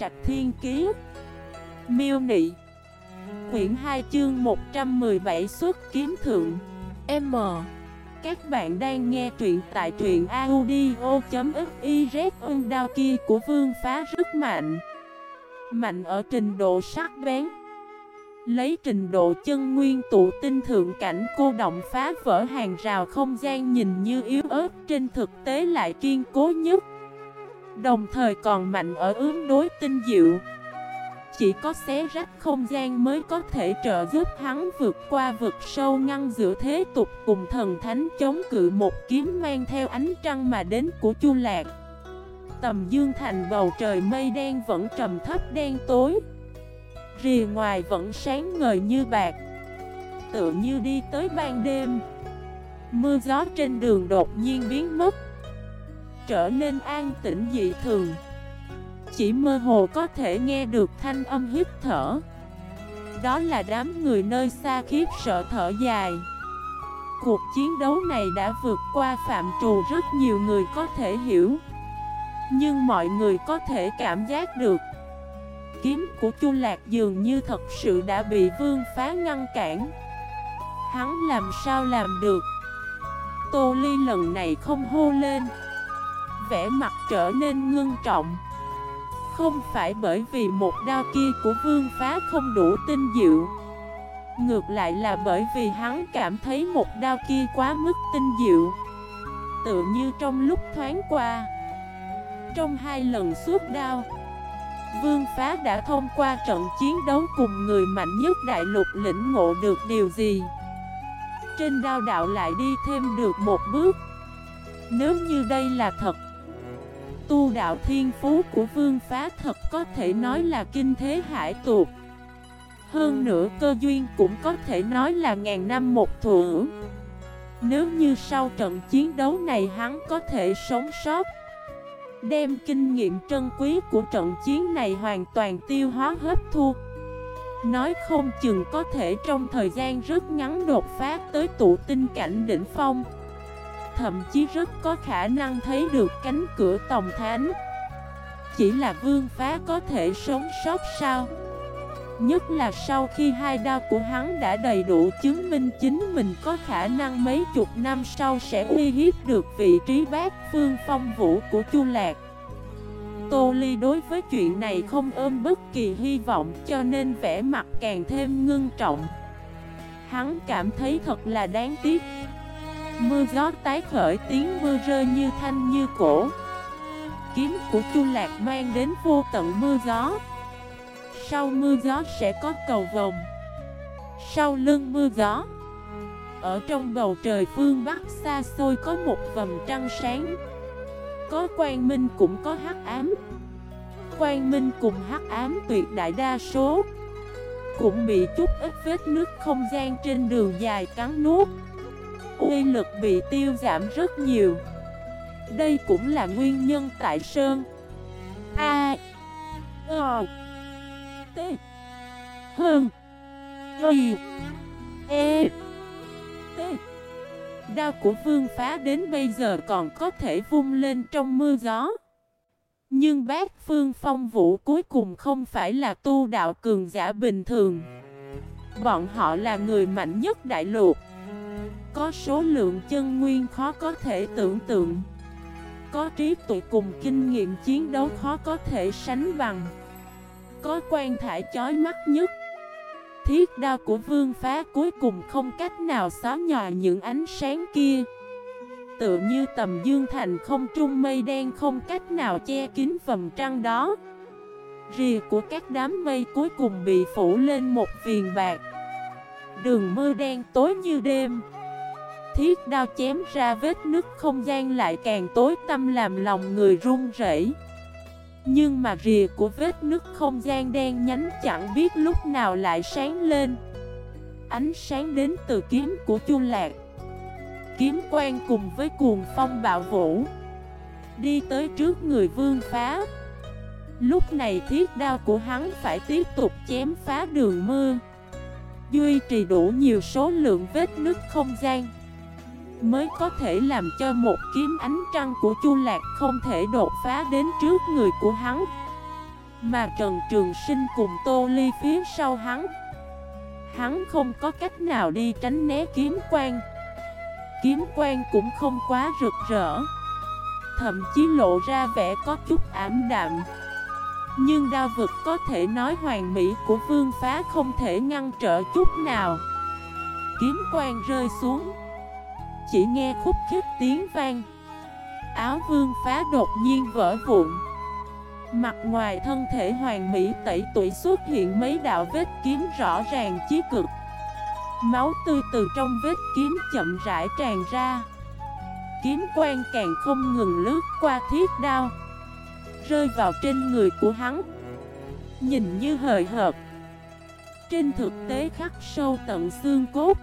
Trạch Thiên Kiế Miêu Nị. Quyển 2 chương 117 xuất kiếm thượng. M. Các bạn đang nghe truyện tại truyện audio.xyz Ơn đao kia của vương phá rất mạnh. Mạnh ở trình độ sắc bén. Lấy trình độ chân nguyên tụ tinh thượng cảnh cô động phá vỡ hàng rào không gian nhìn như yếu ớt, trên thực tế lại kiên cố nhất. Đồng thời còn mạnh ở ứng đối tinh diệu. Chỉ có xé rách không gian mới có thể trợ giúp hắn vượt qua vực sâu ngăn giữa thế tục cùng thần thánh chống cự một kiếm mang theo ánh trăng mà đến của Chu Lạc. Tầm dương thành bầu trời mây đen vẫn trầm thấp đen tối. Rìa ngoài vẫn sáng ngời như bạc. Tựa như đi tới ban đêm. Mưa gió trên đường đột nhiên biến mất. Trở nên an tĩnh dị thường. Chỉ mơ hồ có thể nghe được thanh âm hít thở. Đó là đám người nơi xa khiếp sợ thở dài. Cuộc chiến đấu này đã vượt qua phạm trù rất nhiều người có thể hiểu. Nhưng mọi người có thể cảm giác được, kiếm của Chu Lạc dường như thật sự đã bị vương phá ngăn cản. Hắn làm sao làm được? Tô Ly lần này không hô lên. Vẻ mặt trở nên ngưng trọng. Không phải bởi vì một đao kia của vương phá không đủ tinh diệu. Ngược lại là bởi vì hắn cảm thấy một đao kia quá mức tinh diệu. Tự như trong lúc thoáng qua, Trong hai lần suốt đao, Vương Phá đã thông qua trận chiến đấu cùng người mạnh nhất đại lục lĩnh ngộ được điều gì. Trên đao đạo lại đi thêm được một bước. Nếu như đây là thật Tu đạo thiên phú của Vương Phá thật có thể nói là kinh thế hải tuột Hơn nữa, cơ duyên cũng có thể nói là ngàn năm một thủ Nếu như sau trận chiến đấu này hắn có thể sống sót, Đem kinh nghiệm trân quý của trận chiến này hoàn toàn tiêu hóa hấp thu. Nói không chừng có thể trong thời gian rất ngắn đột phá tới tụ tinh cảnh đỉnh phong. Thậm chí rất có khả năng thấy được cánh cửa tổng thánh Chỉ là vương phá có thể sống sót sao Nhất là sau khi hai đao của hắn đã đầy đủ chứng minh chính mình có khả năng mấy chục năm sau sẽ uy hiếp được vị trí bác phương phong vũ của Chu Lạc. Tô Ly đối với chuyện này không ôm bất kỳ hy vọng, cho nên vẻ mặt càng thêm ngưng trọng. Hắn cảm thấy thật là đáng tiếc. Mưa gió tái khởi, tiếng mưa rơi như thanh như cổ. Kiếm của Chu Lạc mang đến vô tận mưa gió. Sau mưa gió sẽ có cầu vồng. Sau lưng mưa gió, Ở trong bầu trời phương Bắc xa xôi có một vầng trăng sáng. Có quang minh cũng có hắc ám. Quang minh cùng hắc ám tuyệt đại đa số. Cũng bị chút ít vết nước không gian trên đường dài cắn nuốt. Uy lực bị tiêu giảm rất nhiều. Đây cũng là nguyên nhân tại Sơn. A o, T Hơn Y E T. Đao của vương phá đến bây giờ còn có thể vung lên trong mưa gió. Nhưng bác phương phong vũ cuối cùng không phải là tu đạo cường giả bình thường. Bọn họ là người mạnh nhất đại lục. Có số lượng chân nguyên khó có thể tưởng tượng. Có trí tuệ cùng kinh nghiệm chiến đấu khó có thể sánh bằng. Có quan thải chói mắt nhất. Thiết đao của vương phá cuối cùng không cách nào xóa nhòa những ánh sáng kia. Tựa như tầm dương thành không trung mây đen không cách nào che kín vầng trăng đó. Rìa của các đám mây cuối cùng bị phủ lên một viền bạc. Đường mưa đen tối như đêm. Thiết đao chém ra vết nứt không gian lại càng tối tâm làm lòng người run rẩy. Nhưng mà rìa của vết nứt không gian đen nhánh chẳng biết lúc nào lại sáng lên. Ánh sáng đến từ kiếm của Chu Lạc. Kiếm quan cùng với cuồng phong bạo vũ. Đi tới trước người vương phá. Lúc này thiết đao của hắn phải tiếp tục chém phá đường mưa. Duy trì đủ nhiều số lượng vết nứt không gian. Mới có thể làm cho một kiếm ánh trăng của Chu Lạc không thể đột phá đến trước người của hắn. Mà Trần Trường Sinh cùng Tô Ly phía sau hắn Hắn không có cách nào đi tránh né kiếm quang Kiếm quang cũng không quá rực rỡ, Thậm chí lộ ra vẻ có chút ảm đạm. Nhưng đao vực có thể nói hoàn mỹ của vương phá không thể ngăn trở chút nào. Kiếm quang rơi xuống chỉ nghe khúc khích tiếng vang. Áo vương phá đột nhiên vỡ vụn. Mặt ngoài thân thể hoàng mỹ tẩy tuổi xuất hiện mấy đạo vết kiếm rõ ràng chí cực. Máu tươi từ trong vết kiếm chậm rãi tràn ra. Kiếm quang càng không ngừng lướt qua thiết đao, Rơi vào trên người của hắn. Nhìn như hời hợt. Trên thực tế khắc sâu tận xương cốt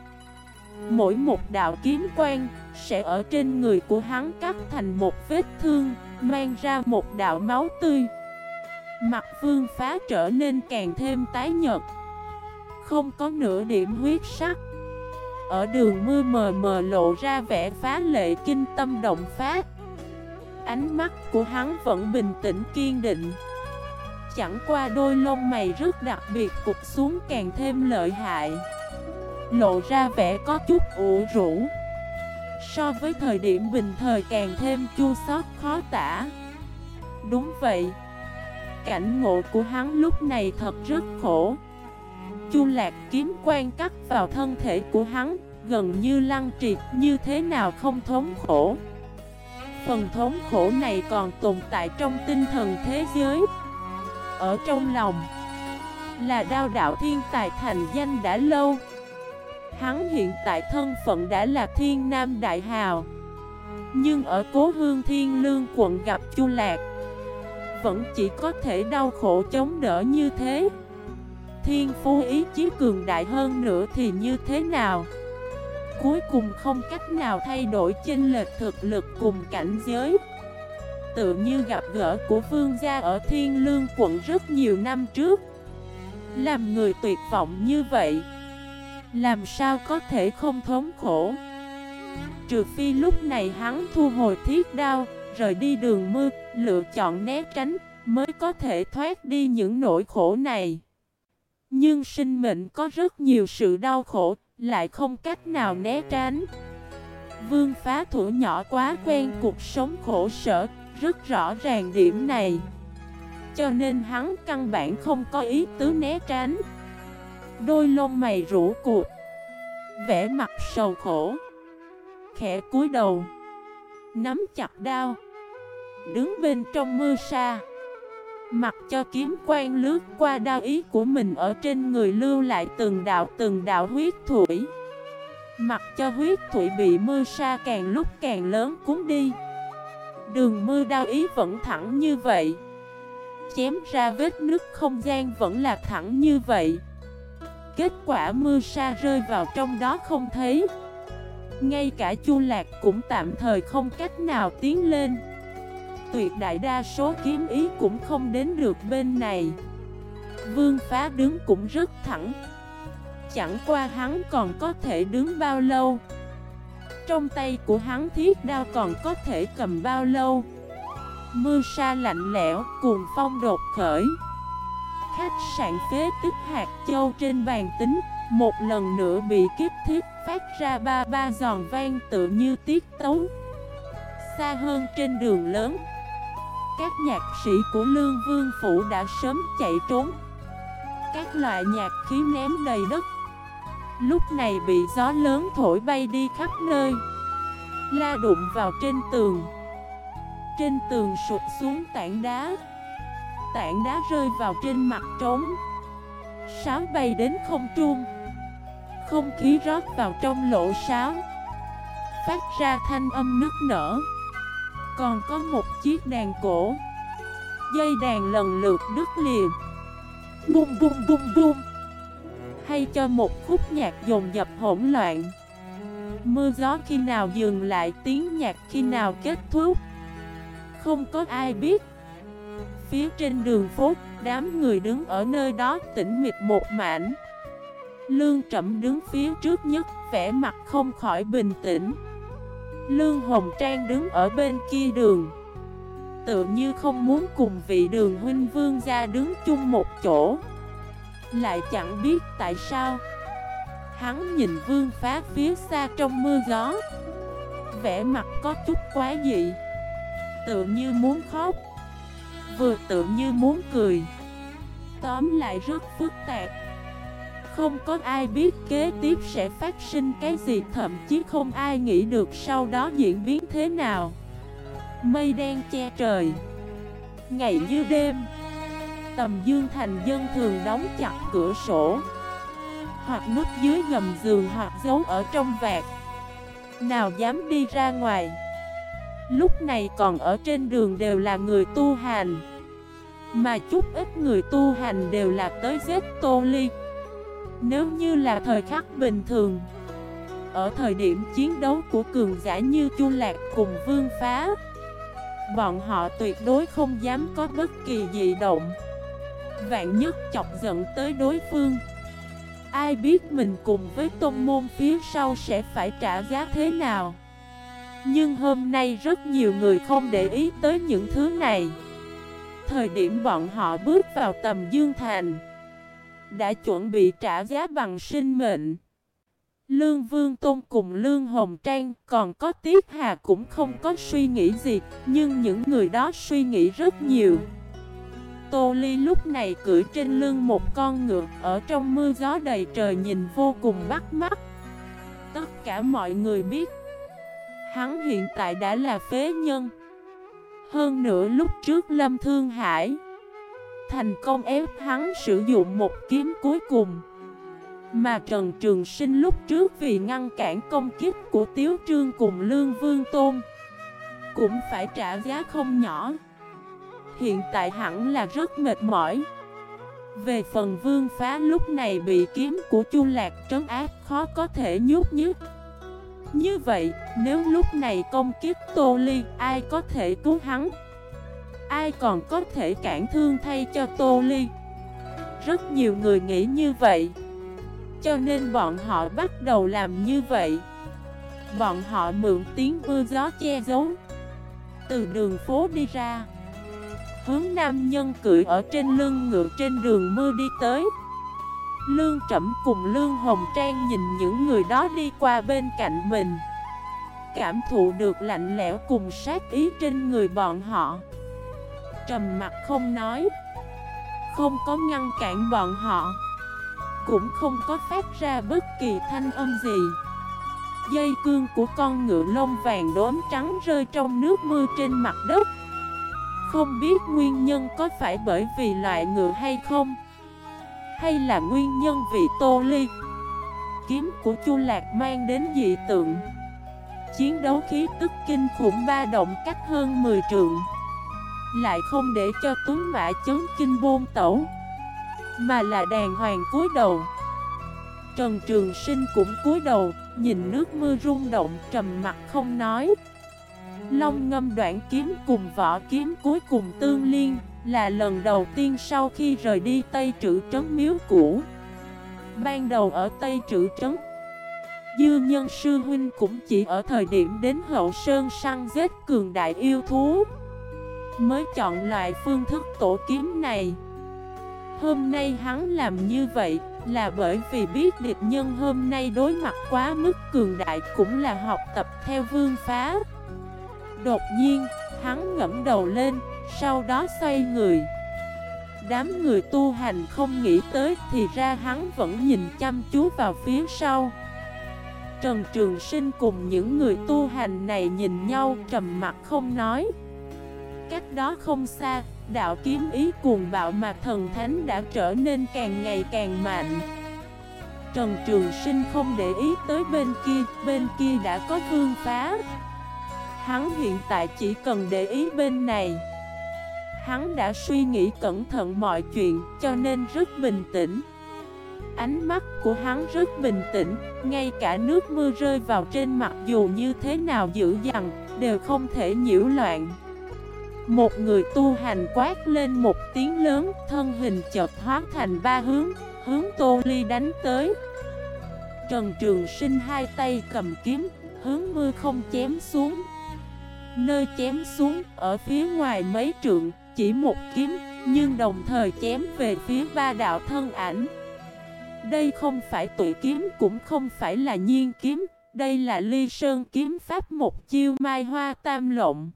Mỗi một đạo kiếm quang sẽ ở trên người của hắn cắt thành một vết thương, Mang ra một đạo máu tươi. Mặt vương phá trở nên càng thêm tái nhật Không có nửa điểm huyết sắc. Ở đường mưa mờ mờ lộ ra vẻ phá lệ kinh tâm động phát Ánh mắt của hắn vẫn bình tĩnh kiên định. Chẳng qua đôi lông mày rất đặc biệt cục xuống càng thêm lợi hại. Lộ ra vẻ có chút ủ rũ. So với thời điểm bình thời càng thêm chua xót khó tả. Đúng vậy, Cảnh ngộ của hắn lúc này thật rất khổ. Chu lạc kiếm quan cắt vào thân thể của hắn, Gần như lăng triệt như thế nào không thống khổ. Phần thống khổ này còn tồn tại trong tinh thần thế giới. Ở trong lòng Là đao đạo thiên tài thành danh đã lâu. Hắn hiện tại thân phận đã là thiên nam đại hào. Nhưng ở cố hương thiên lương quận gặp chu lạc, Vẫn chỉ có thể đau khổ chống đỡ như thế. Thiên phú ý chí cường đại hơn nữa thì như thế nào? Cuối cùng không cách nào thay đổi chênh lệch thực lực cùng cảnh giới. Tự như gặp gỡ của vương gia ở Thiên Lương quận rất nhiều năm trước. Làm người tuyệt vọng như vậy làm sao có thể không thống khổ? Trừ phi lúc này hắn thu hồi thiết đao, Rời đi đường mưa, Lựa chọn né tránh, Mới có thể thoát đi những nỗi khổ này. Nhưng sinh mệnh có rất nhiều sự đau khổ, Lại không cách nào né tránh. Vương phá thủ nhỏ quá quen cuộc sống khổ sở, Rất rõ ràng điểm này. Cho nên hắn căn bản không có ý tứ né tránh. Đôi lông mày rũ cuộc Vẽ mặt sầu khổ. Khẽ cúi đầu. Nắm chặt đao. Đứng bên trong mưa sa. Mặc cho kiếm quang lướt qua đao ý của mình ở trên người lưu lại từng đạo từng đạo huyết thủy. Mặc cho huyết thủy bị mưa sa càng lúc càng lớn cuốn đi. Đường mưa đao ý vẫn thẳng như vậy. Chém ra vết nứt không gian vẫn là thẳng như vậy. Kết quả mưa sa rơi vào trong đó không thấy. Ngay cả chu lạc cũng tạm thời không cách nào tiến lên. Tuyệt đại đa số kiếm ý cũng không đến được bên này. Vương phá đứng cũng rất thẳng. Chẳng qua hắn còn có thể đứng bao lâu? Trong tay của hắn thiết đao còn có thể cầm bao lâu? Mưa sa lạnh lẽo, cuồng phong đột khởi. Khách sạn phế tức hạt châu trên bàn tính, Một lần nữa bị kiếp thiết phát ra ba ba giòn vang tự như tiết tấu. Xa hơn trên đường lớn, Các nhạc sĩ của Lương Vương Phủ đã sớm chạy trốn. Các loại nhạc khí ném đầy đất. Lúc này bị gió lớn thổi bay đi khắp nơi. La đụng vào trên tường. Trên tường sụt xuống tảng đá tảng đá rơi vào trên mặt trống. Sáo bay đến không trung. Không khí rót vào trong lỗ sáo. Phát ra thanh âm nức nở. Còn có một chiếc đàn cổ. Dây đàn lần lượt đứt liền. Bum bum bum bum Hay cho một khúc nhạc dồn dập hỗn loạn. Mưa gió khi nào dừng lại, tiếng nhạc khi nào kết thúc. Không có ai biết Phía trên đường phố, đám người đứng ở nơi đó tĩnh mịch một mảnh. Lương Trẩm đứng phía trước nhất, vẻ mặt không khỏi bình tĩnh. Lương Hồng Trang đứng ở bên kia đường. Tự như không muốn cùng vị đường huynh vương ra đứng chung một chỗ. Lại chẳng biết tại sao Hắn nhìn vương phá phía xa trong mưa gió. Vẻ mặt có chút quá dị. Tự như muốn khóc. Vừa tự như muốn cười. Tóm lại rất phức tạp. Không có ai biết kế tiếp sẽ phát sinh cái gì, Thậm chí không ai nghĩ được sau đó diễn biến thế nào. Mây đen che trời. Ngày như đêm, Tầm dương thành dân thường đóng chặt cửa sổ, Hoặc núp dưới gầm giường hoặc giấu ở trong vạt. Nào dám đi ra ngoài. Lúc này còn ở trên đường đều là người tu hành. Mà chút ít người tu hành đều là tới giết Tô Ly. Nếu như là thời khắc bình thường, Ở thời điểm chiến đấu của cường giả như Chu Lạc cùng Vương Phá, Bọn họ tuyệt đối không dám có bất kỳ dị động. Vạn nhất chọc giận tới đối phương, Ai biết mình cùng với tôn môn phía sau sẽ phải trả giá thế nào? Nhưng hôm nay rất nhiều người không để ý tới những thứ này. Thời điểm bọn họ bước vào tầm Dương Thành, Đã chuẩn bị trả giá bằng sinh mệnh. Lương Vương Tôn cùng Lương Hồng Trang còn có Tiết Hà cũng không có suy nghĩ gì, Nhưng những người đó suy nghĩ rất nhiều. Tô Ly lúc này cưỡi trên lưng một con ngựa Ở trong mưa gió đầy trời nhìn vô cùng bắt mắt. Tất cả mọi người biết Hắn hiện tại đã là phế nhân. Hơn nữa lúc trước Lâm Thương Hải Thành công ép hắn sử dụng một kiếm cuối cùng. Mà Trần Trường Sinh lúc trước vì ngăn cản công kích của Tiếu Trương cùng Lương Vương Tôn Cũng phải trả giá không nhỏ. Hiện tại hẳn là rất mệt mỏi. Về phần vương phá lúc này bị kiếm của Chu Lạc trấn áp khó có thể nhút nhứt. Như vậy, nếu lúc này công kiếp Tô Ly, ai có thể cứu hắn? Ai còn có thể cản thương thay cho Tô Ly? Rất nhiều người nghĩ như vậy. Cho nên bọn họ bắt đầu làm như vậy. Bọn họ mượn tiếng mưa gió che giấu. Từ đường phố đi ra. Hướng nam nhân cưỡi ở trên lưng ngựa trên đường mưa đi tới. Lương Trẩm cùng Lương Hồng Trang nhìn những người đó đi qua bên cạnh mình. Cảm thụ được lạnh lẽo cùng sát ý trên người bọn họ. Trầm mặt không nói. Không có ngăn cản bọn họ. Cũng không có phát ra bất kỳ thanh âm gì. Dây cương của con ngựa lông vàng đốm trắng rơi trong nước mưa trên mặt đất. Không biết nguyên nhân có phải bởi vì loại ngựa hay không. Hay là nguyên nhân vì tô ly? Kiếm của Chu Lạc mang đến dị tượng. Chiến đấu khí tức kinh khủng ba động cách hơn 10 trượng. Lại không để cho tuấn mã chấn kinh bôn tẩu, mà là đàng hoàng cúi đầu. Trần Trường Sinh cũng cúi đầu, Nhìn nước mưa rung động trầm mặt không nói. Long ngâm đoạn kiếm cùng vỏ kiếm cuối cùng tương liên. Là lần đầu tiên sau khi rời đi Tây Trữ Trấn Miếu Cũ Ban đầu ở Tây Trữ Trấn Dư nhân sư huynh cũng chỉ ở thời điểm đến hậu sơn săn giết cường đại yêu thú Mới chọn loại phương thức tổ kiếm này Hôm nay hắn làm như vậy là bởi vì biết địch nhân hôm nay đối mặt quá mức cường đại cũng là học tập theo vương phá. Đột nhiên, hắn ngẫm đầu lên, sau đó xoay người. Đám người tu hành không nghĩ tới thì ra hắn vẫn nhìn chăm chú vào phía sau. Trần Trường Sinh cùng những người tu hành này nhìn nhau trầm mặt không nói. Cách đó không xa, đạo kiếm ý cuồng bạo mà thần thánh đã trở nên càng ngày càng mạnh Trần Trường Sinh không để ý tới bên kia, bên kia đã có vương phá Hắn hiện tại chỉ cần để ý bên này Hắn đã suy nghĩ cẩn thận mọi chuyện, cho nên rất bình tĩnh. Ánh mắt của hắn rất bình tĩnh, Ngay cả nước mưa rơi vào trên mặt dù như thế nào dữ dằn, Đều không thể nhiễu loạn. Một người tu hành quát lên một tiếng lớn, Thân hình chợt hóa thành ba hướng Hướng Tô Ly đánh tới. Trần Trường Sinh hai tay cầm kiếm, Hướng mưa không chém xuống. Nơi chém xuống, ở phía ngoài mấy trượng chỉ một kiếm, Nhưng đồng thời chém về phía ba đạo thân ảnh. Đây không phải tụi kiếm, Cũng không phải là nhiên kiếm, Đây là ly sơn kiếm pháp một chiêu mai hoa tam lộn.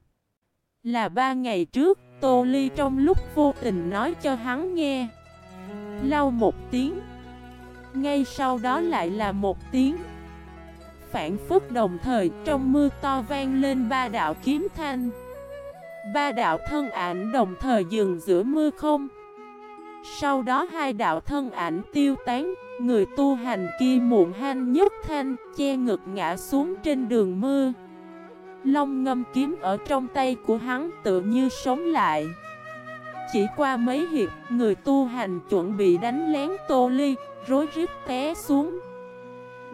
Là ba ngày trước, Tô Ly trong lúc vô tình nói cho hắn nghe. Lau một tiếng. Ngay sau đó lại là một tiếng. Phản phức đồng thời trong mưa to vang lên ba đạo kiếm thanh. Ba đạo thân ảnh đồng thời dừng giữa mưa không? Sau đó hai đạo thân ảnh tiêu tán, Người tu hành kia muộn hanh nhất thanh, Che ngực ngã xuống trên đường mưa. Long ngâm kiếm ở trong tay của hắn tự như sống lại. Chỉ qua mấy hiệp, Người tu hành chuẩn bị đánh lén tô ly, Rối rít té xuống.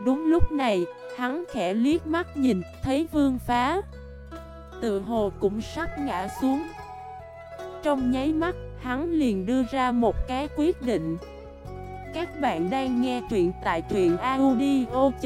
Đúng lúc này, Hắn khẽ liếc mắt nhìn, Thấy vương phá. Tự hồ cũng sắp ngã xuống. Trong nháy mắt, Hắn liền đưa ra một cái quyết định. Các bạn đang nghe truyện tại truyện audio.fif